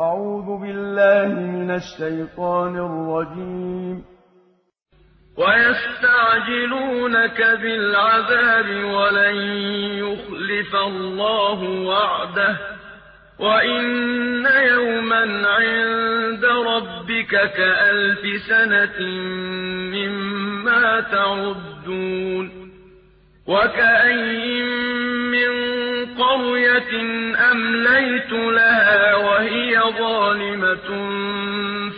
أعوذ بالله من الشيطان الرجيم. ويستعجلونك بالعذاب ولن يخلف الله وعده. وإن يوما عند ربك كألف سنة مما تعدون. وكأين من قرية أمليت لها ظالمة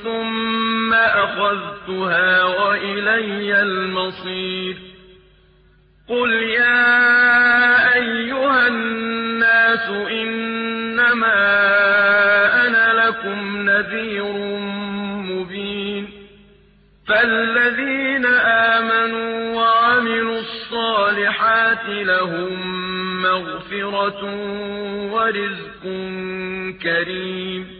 ثم أخذتها وإلي المصير قل يا أيها الناس إنما أنا لكم نذير مبين فالذين آمنوا وعملوا الصالحات لهم مغفرة ورزق كريم